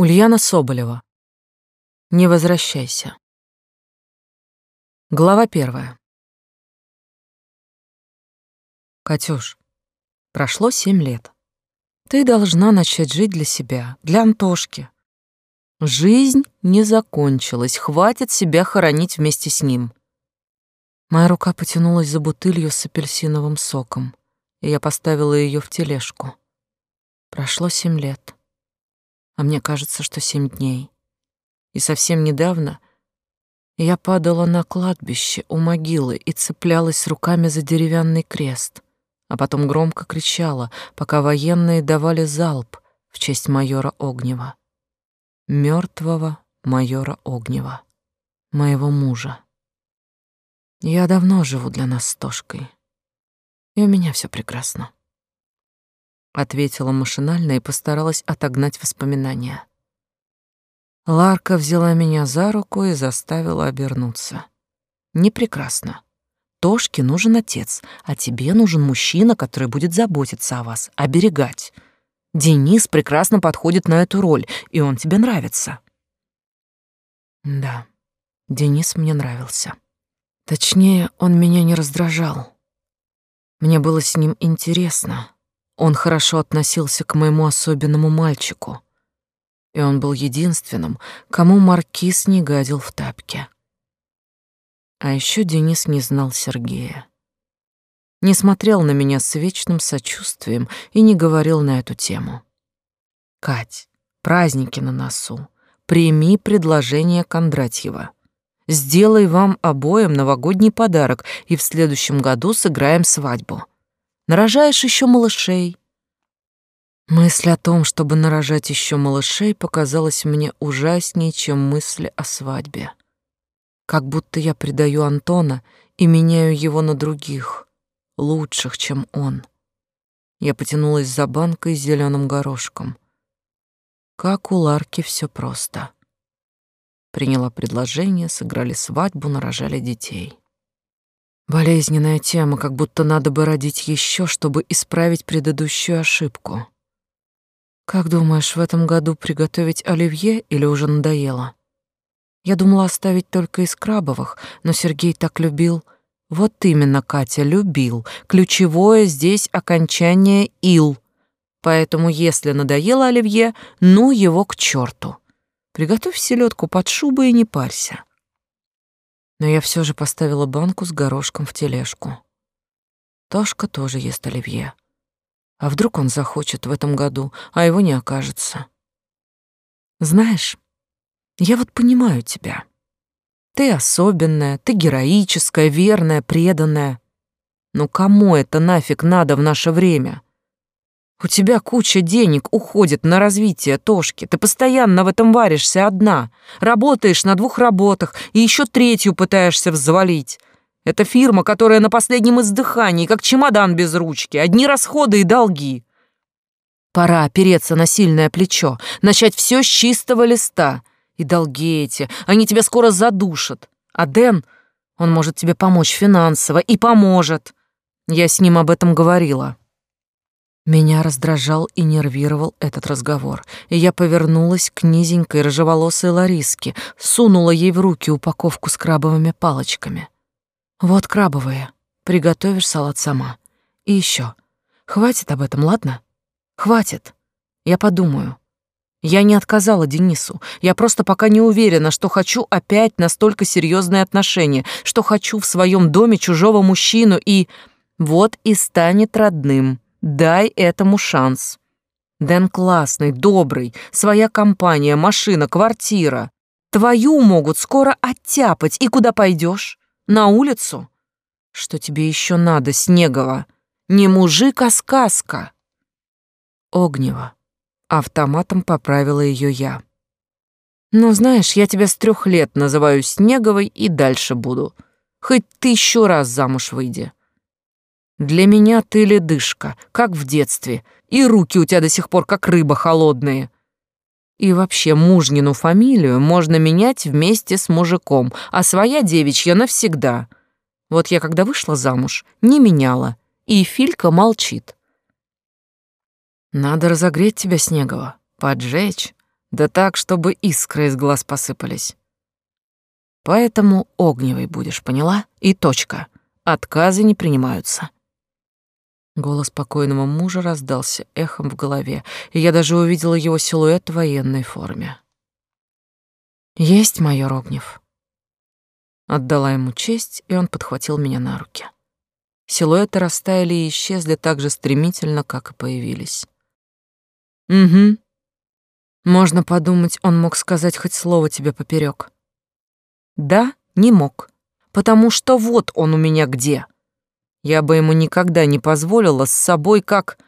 Ульяна Соболева. Не возвращайся. Глава первая. Катюш, прошло семь лет. Ты должна начать жить для себя, для Антошки. Жизнь не закончилась, хватит себя хоронить вместе с ним. Моя рука потянулась за бутылью с апельсиновым соком, и я поставила ее в тележку. Прошло семь лет а мне кажется, что семь дней. И совсем недавно я падала на кладбище у могилы и цеплялась руками за деревянный крест, а потом громко кричала, пока военные давали залп в честь майора Огнева. Мертвого майора Огнева, моего мужа. Я давно живу для нас с Тошкой, и у меня все прекрасно ответила машинально и постаралась отогнать воспоминания. Ларка взяла меня за руку и заставила обернуться. Не прекрасно. Тошке нужен отец, а тебе нужен мужчина, который будет заботиться о вас, оберегать. Денис прекрасно подходит на эту роль, и он тебе нравится. Да, Денис мне нравился. Точнее, он меня не раздражал. Мне было с ним интересно. Он хорошо относился к моему особенному мальчику, и он был единственным, кому маркиз не гадил в тапке. А еще Денис не знал Сергея. Не смотрел на меня с вечным сочувствием и не говорил на эту тему. «Кать, праздники на носу. Прими предложение Кондратьева. Сделай вам обоим новогодний подарок, и в следующем году сыграем свадьбу нарожаешь еще малышей. Мысль о том, чтобы нарожать еще малышей, показалась мне ужаснее, чем мысли о свадьбе. Как будто я предаю Антона и меняю его на других, лучших, чем он. Я потянулась за банкой с зеленым горошком. Как у Ларки все просто. Приняла предложение, сыграли свадьбу, нарожали детей. Болезненная тема, как будто надо бы родить еще, чтобы исправить предыдущую ошибку. Как думаешь, в этом году приготовить оливье или уже надоело? Я думала оставить только из крабовых, но Сергей так любил. Вот именно, Катя, любил. Ключевое здесь окончание «ил». Поэтому, если надоело оливье, ну его к черту. Приготовь селедку под шубой и не парься но я все же поставила банку с горошком в тележку. Тошка тоже ест оливье. А вдруг он захочет в этом году, а его не окажется? Знаешь, я вот понимаю тебя. Ты особенная, ты героическая, верная, преданная. Но кому это нафиг надо в наше время? У тебя куча денег уходит на развитие Тошки. Ты постоянно в этом варишься одна. Работаешь на двух работах и еще третью пытаешься взвалить. Это фирма, которая на последнем издыхании, как чемодан без ручки. Одни расходы и долги. Пора опереться на сильное плечо, начать все с чистого листа. И долги эти, они тебя скоро задушат. А Дэн, он может тебе помочь финансово и поможет. Я с ним об этом говорила. Меня раздражал и нервировал этот разговор, и я повернулась к низенькой рыжеволосой Лариске, сунула ей в руки упаковку с крабовыми палочками. «Вот крабовые. Приготовишь салат сама. И еще. Хватит об этом, ладно? Хватит. Я подумаю. Я не отказала Денису. Я просто пока не уверена, что хочу опять настолько серьезные отношения, что хочу в своем доме чужого мужчину и... Вот и станет родным». Дай этому шанс. Дэн классный, добрый, своя компания, машина, квартира. Твою могут скоро оттяпать. И куда пойдешь? На улицу? Что тебе еще надо, Снегова? Не мужик, а сказка. Огнева. Автоматом поправила ее я. Ну, знаешь, я тебя с трех лет называю Снеговой и дальше буду. Хоть ты еще раз замуж выйди. Для меня ты ледышка, как в детстве, и руки у тебя до сих пор как рыба холодные. И вообще мужнину фамилию можно менять вместе с мужиком, а своя девичья навсегда. Вот я когда вышла замуж, не меняла, и Филька молчит. Надо разогреть тебя, Снегова, поджечь, Да так, чтобы искры из глаз посыпались. Поэтому огневой будешь, поняла? И точка. Отказы не принимаются. Голос покойного мужа раздался эхом в голове, и я даже увидела его силуэт в военной форме. «Есть, майор Огнев». Отдала ему честь, и он подхватил меня на руки. Силуэты растаяли и исчезли так же стремительно, как и появились. «Угу. Можно подумать, он мог сказать хоть слово тебе поперек. «Да, не мог, потому что вот он у меня где». Я бы ему никогда не позволила с собой как...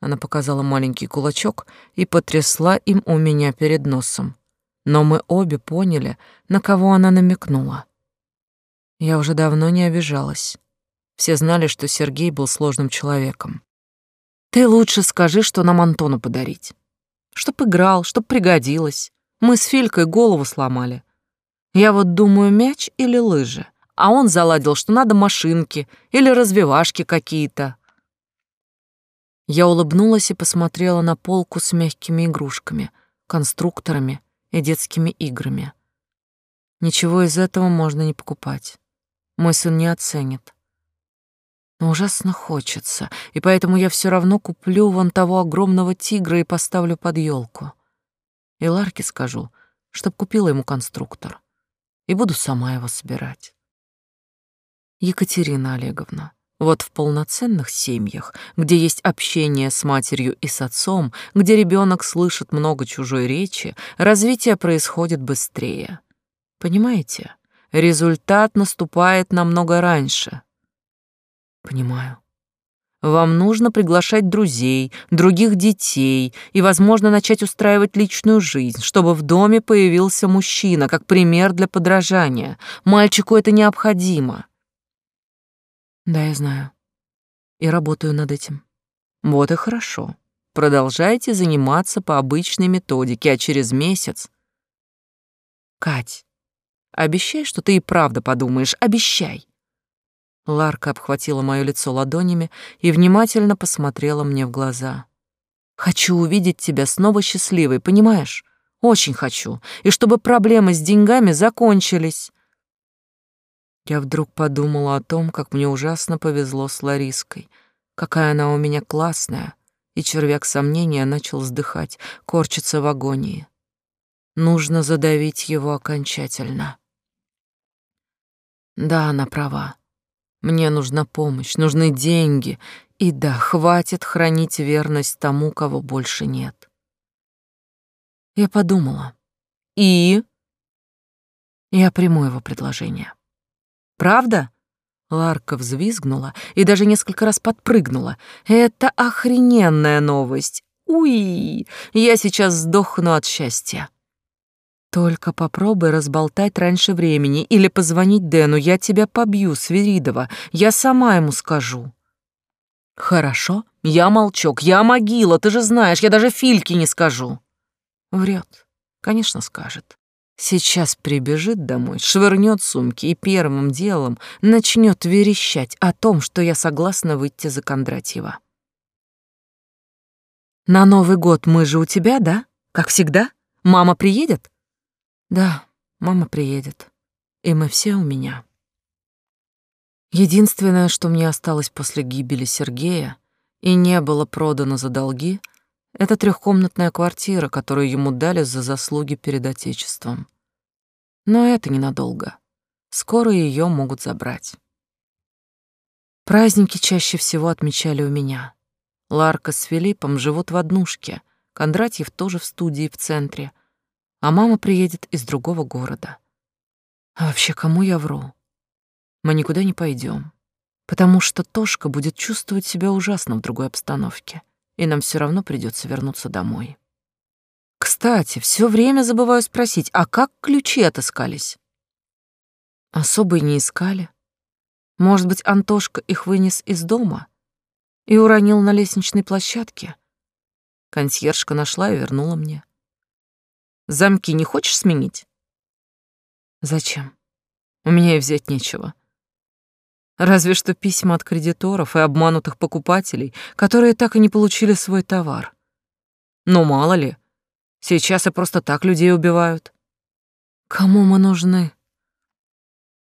Она показала маленький кулачок и потрясла им у меня перед носом. Но мы обе поняли, на кого она намекнула. Я уже давно не обижалась. Все знали, что Сергей был сложным человеком. Ты лучше скажи, что нам Антону подарить. Чтоб играл, чтоб пригодилось. Мы с Филькой голову сломали. Я вот думаю, мяч или лыжи а он заладил, что надо машинки или развивашки какие-то. Я улыбнулась и посмотрела на полку с мягкими игрушками, конструкторами и детскими играми. Ничего из этого можно не покупать. Мой сын не оценит. Но ужасно хочется, и поэтому я все равно куплю вон того огромного тигра и поставлю под елку. И Ларке скажу, чтоб купила ему конструктор, и буду сама его собирать. Екатерина Олеговна, вот в полноценных семьях, где есть общение с матерью и с отцом, где ребенок слышит много чужой речи, развитие происходит быстрее. Понимаете? Результат наступает намного раньше. Понимаю. Вам нужно приглашать друзей, других детей и, возможно, начать устраивать личную жизнь, чтобы в доме появился мужчина, как пример для подражания. Мальчику это необходимо. Да, я знаю. И работаю над этим. Вот и хорошо. Продолжайте заниматься по обычной методике, а через месяц... Кать, обещай, что ты и правда подумаешь, обещай. Ларка обхватила моё лицо ладонями и внимательно посмотрела мне в глаза. Хочу увидеть тебя снова счастливой, понимаешь? Очень хочу. И чтобы проблемы с деньгами закончились. Я вдруг подумала о том, как мне ужасно повезло с Лариской, какая она у меня классная, и червяк сомнения начал вздыхать, корчиться в агонии. Нужно задавить его окончательно. Да, она права. Мне нужна помощь, нужны деньги, и да, хватит хранить верность тому, кого больше нет. Я подумала. И? Я приму его предложение. Правда?» Ларка взвизгнула и даже несколько раз подпрыгнула. «Это охрененная новость! Уи! Я сейчас сдохну от счастья!» «Только попробуй разболтать раньше времени или позвонить Дэну. Я тебя побью, Свиридова. Я сама ему скажу». «Хорошо. Я молчок. Я могила, ты же знаешь. Я даже Фильке не скажу». Врет. Конечно, скажет. Сейчас прибежит домой, швырнет сумки и первым делом начнет верещать о том, что я согласна выйти за Кондратьева. «На Новый год мы же у тебя, да? Как всегда? Мама приедет?» «Да, мама приедет. И мы все у меня». Единственное, что мне осталось после гибели Сергея и не было продано за долги — это трехкомнатная квартира, которую ему дали за заслуги перед Отечеством. Но это ненадолго. Скоро ее могут забрать. Праздники чаще всего отмечали у меня. Ларка с Филиппом живут в однушке, Кондратьев тоже в студии в центре, а мама приедет из другого города. А вообще, кому я вру? Мы никуда не пойдем, потому что Тошка будет чувствовать себя ужасно в другой обстановке и нам все равно придется вернуться домой. Кстати, все время забываю спросить, а как ключи отыскались? Особо и не искали. Может быть, Антошка их вынес из дома и уронил на лестничной площадке? Консьержка нашла и вернула мне. Замки не хочешь сменить? Зачем? У меня и взять нечего. Разве что письма от кредиторов и обманутых покупателей, которые так и не получили свой товар. Но мало ли, Сейчас и просто так людей убивают. Кому мы нужны?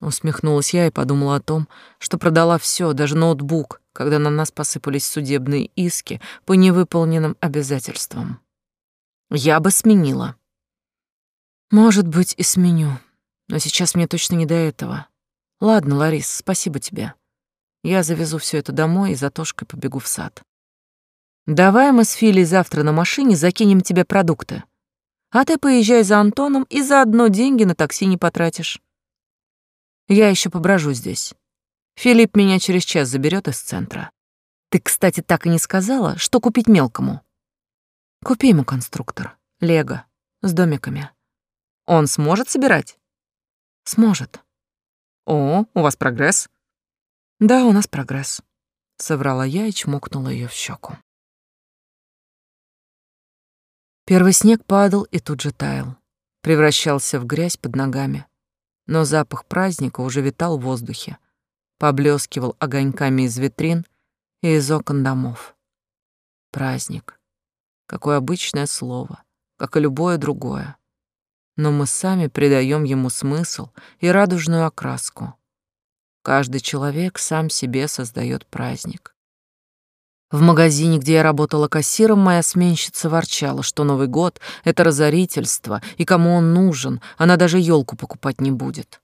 Усмехнулась я и подумала о том, что продала все, даже ноутбук, когда на нас посыпались судебные иски по невыполненным обязательствам. Я бы сменила. Может быть, и сменю, но сейчас мне точно не до этого. Ладно, Ларис, спасибо тебе. Я завезу все это домой и за Тошкой побегу в сад. Давай мы с Филей завтра на машине закинем тебе продукты. А ты поезжай за Антоном и заодно деньги на такси не потратишь. Я еще поброжу здесь. Филипп меня через час заберет из центра. Ты, кстати, так и не сказала, что купить мелкому. Купи ему конструктор. Лего. С домиками. Он сможет собирать? Сможет. О, у вас прогресс? Да, у нас прогресс. Соврала я и чмокнула ее в щеку. Первый снег падал и тут же таял. Превращался в грязь под ногами но запах праздника уже витал в воздухе, поблескивал огоньками из витрин и из окон домов. Праздник. Какое обычное слово, как и любое другое. Но мы сами придаем ему смысл и радужную окраску. Каждый человек сам себе создает праздник. В магазине, где я работала кассиром, моя сменщица ворчала, что Новый год — это разорительство, и кому он нужен, она даже елку покупать не будет.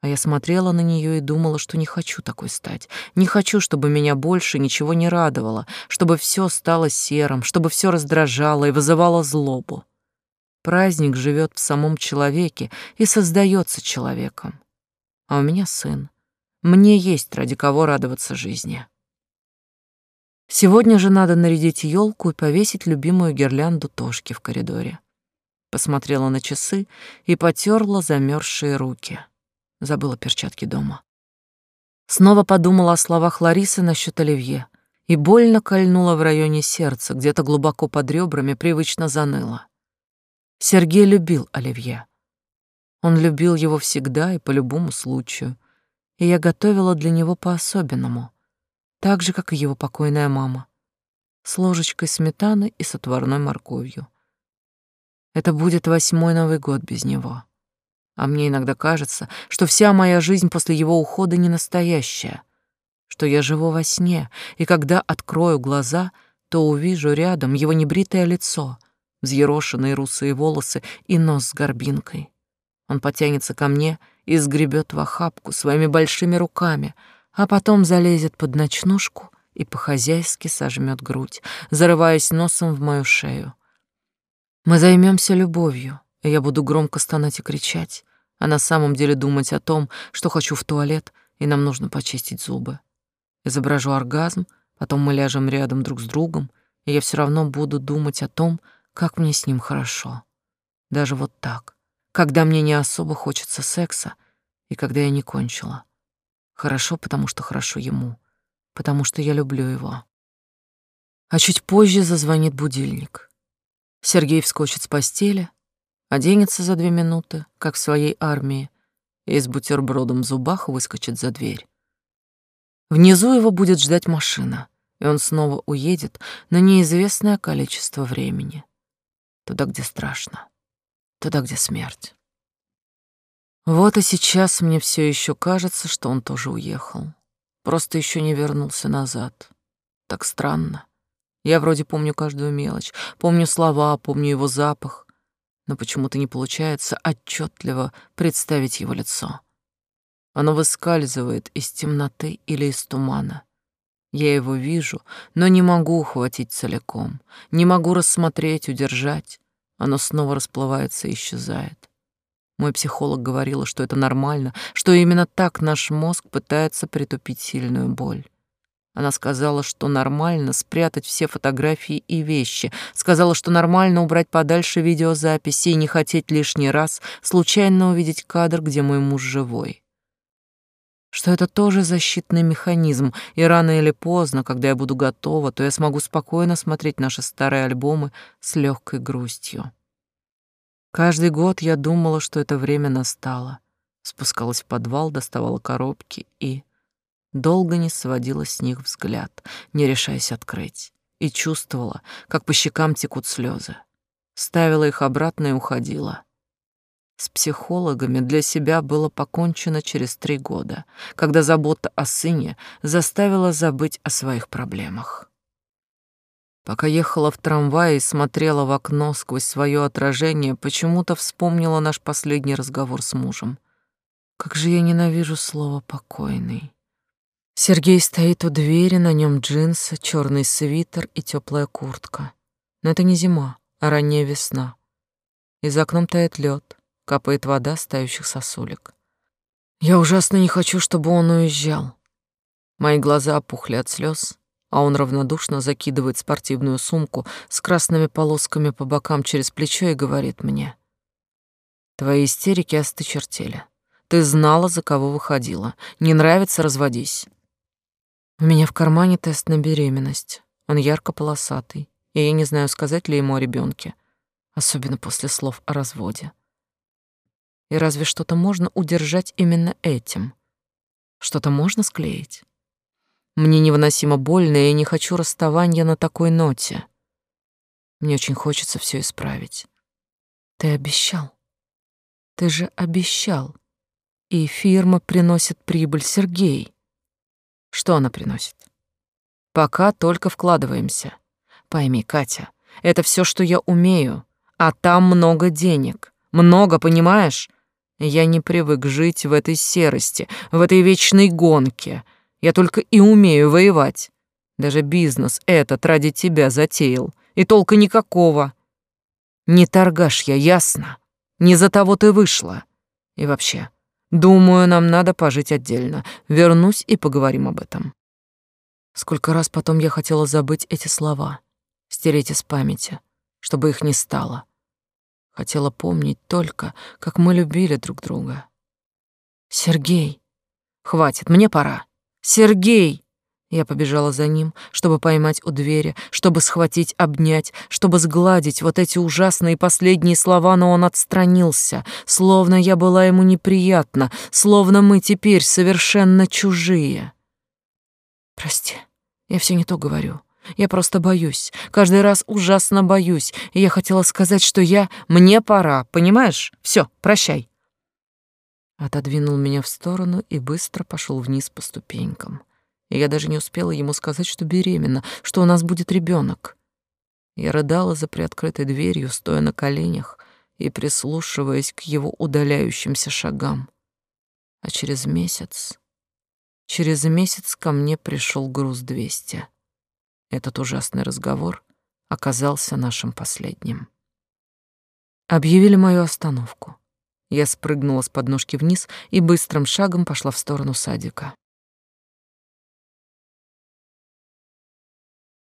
А я смотрела на нее и думала, что не хочу такой стать. Не хочу, чтобы меня больше ничего не радовало, чтобы все стало серым, чтобы все раздражало и вызывало злобу. Праздник живет в самом человеке и создается человеком. А у меня сын. Мне есть ради кого радоваться жизни. Сегодня же надо нарядить елку и повесить любимую гирлянду Тошки в коридоре. Посмотрела на часы и потерла замерзшие руки. Забыла перчатки дома. Снова подумала о словах Ларисы насчет Оливье и больно кольнула в районе сердца, где-то глубоко под ребрами привычно заныло. Сергей любил Оливье. Он любил его всегда и по любому случаю, и я готовила для него по-особенному — так же, как и его покойная мама, с ложечкой сметаны и с отварной морковью. Это будет восьмой Новый год без него. А мне иногда кажется, что вся моя жизнь после его ухода не настоящая, что я живу во сне, и когда открою глаза, то увижу рядом его небритое лицо, взъерошенные русые волосы и нос с горбинкой. Он потянется ко мне и сгребет в охапку своими большими руками — а потом залезет под ночнушку и по-хозяйски сожмет грудь, зарываясь носом в мою шею. Мы займемся любовью, и я буду громко стонать и кричать, а на самом деле думать о том, что хочу в туалет, и нам нужно почистить зубы. Изображу оргазм, потом мы ляжем рядом друг с другом, и я все равно буду думать о том, как мне с ним хорошо. Даже вот так, когда мне не особо хочется секса, и когда я не кончила. Хорошо, потому что хорошо ему, потому что я люблю его. А чуть позже зазвонит будильник. Сергей вскочит с постели, оденется за две минуты, как в своей армии, и с бутербродом в зубах выскочит за дверь. Внизу его будет ждать машина, и он снова уедет на неизвестное количество времени. Туда, где страшно, туда, где смерть. Вот и сейчас мне все еще кажется, что он тоже уехал. Просто еще не вернулся назад. Так странно. Я вроде помню каждую мелочь, помню слова, помню его запах, но почему-то не получается отчетливо представить его лицо. Оно выскальзывает из темноты или из тумана. Я его вижу, но не могу ухватить целиком, не могу рассмотреть, удержать. Оно снова расплывается и исчезает. Мой психолог говорила, что это нормально, что именно так наш мозг пытается притупить сильную боль. Она сказала, что нормально спрятать все фотографии и вещи. Сказала, что нормально убрать подальше видеозаписи и не хотеть лишний раз случайно увидеть кадр, где мой муж живой. Что это тоже защитный механизм, и рано или поздно, когда я буду готова, то я смогу спокойно смотреть наши старые альбомы с легкой грустью. Каждый год я думала, что это время настало. Спускалась в подвал, доставала коробки и... Долго не сводила с них взгляд, не решаясь открыть. И чувствовала, как по щекам текут слезы. ставила их обратно и уходила. С психологами для себя было покончено через три года, когда забота о сыне заставила забыть о своих проблемах. Пока ехала в трамвае и смотрела в окно сквозь свое отражение, почему-то вспомнила наш последний разговор с мужем. Как же я ненавижу слово «покойный». Сергей стоит у двери, на нем джинсы, черный свитер и теплая куртка. Но это не зима, а ранняя весна. И за окном тает лед капает вода с тающих сосулек. Я ужасно не хочу, чтобы он уезжал. Мои глаза опухли от слез, а он равнодушно закидывает спортивную сумку с красными полосками по бокам через плечо и говорит мне. «Твои истерики остычертели. Ты знала, за кого выходила. Не нравится — разводись». У меня в кармане тест на беременность. Он ярко-полосатый, и я не знаю, сказать ли ему о ребенке, особенно после слов о разводе. И разве что-то можно удержать именно этим? Что-то можно склеить? Мне невыносимо больно, и я не хочу расставания на такой ноте. Мне очень хочется все исправить. Ты обещал. Ты же обещал. И фирма приносит прибыль, Сергей. Что она приносит? Пока только вкладываемся. Пойми, Катя, это все, что я умею, а там много денег. Много, понимаешь? Я не привык жить в этой серости, в этой вечной гонке. Я только и умею воевать. Даже бизнес этот ради тебя затеял, и толка никакого. Не торгаш я, ясно? Не за того ты вышла. И вообще, думаю, нам надо пожить отдельно. Вернусь и поговорим об этом. Сколько раз потом я хотела забыть эти слова, стереть из памяти, чтобы их не стало. Хотела помнить только, как мы любили друг друга. Сергей, хватит, мне пора. Сергей! Я побежала за ним, чтобы поймать у двери, чтобы схватить, обнять, чтобы сгладить вот эти ужасные последние слова, но он отстранился, словно я была ему неприятна, словно мы теперь совершенно чужие. Прости, я все не то говорю. Я просто боюсь. Каждый раз ужасно боюсь. И я хотела сказать, что я... Мне пора, понимаешь? Все, прощай. Отодвинул меня в сторону и быстро пошел вниз по ступенькам. И я даже не успела ему сказать, что беременна, что у нас будет ребенок. Я рыдала за приоткрытой дверью, стоя на коленях и прислушиваясь к его удаляющимся шагам. А через месяц... Через месяц ко мне пришел груз двести. Этот ужасный разговор оказался нашим последним. Объявили мою остановку. Я спрыгнула с подножки вниз и быстрым шагом пошла в сторону садика.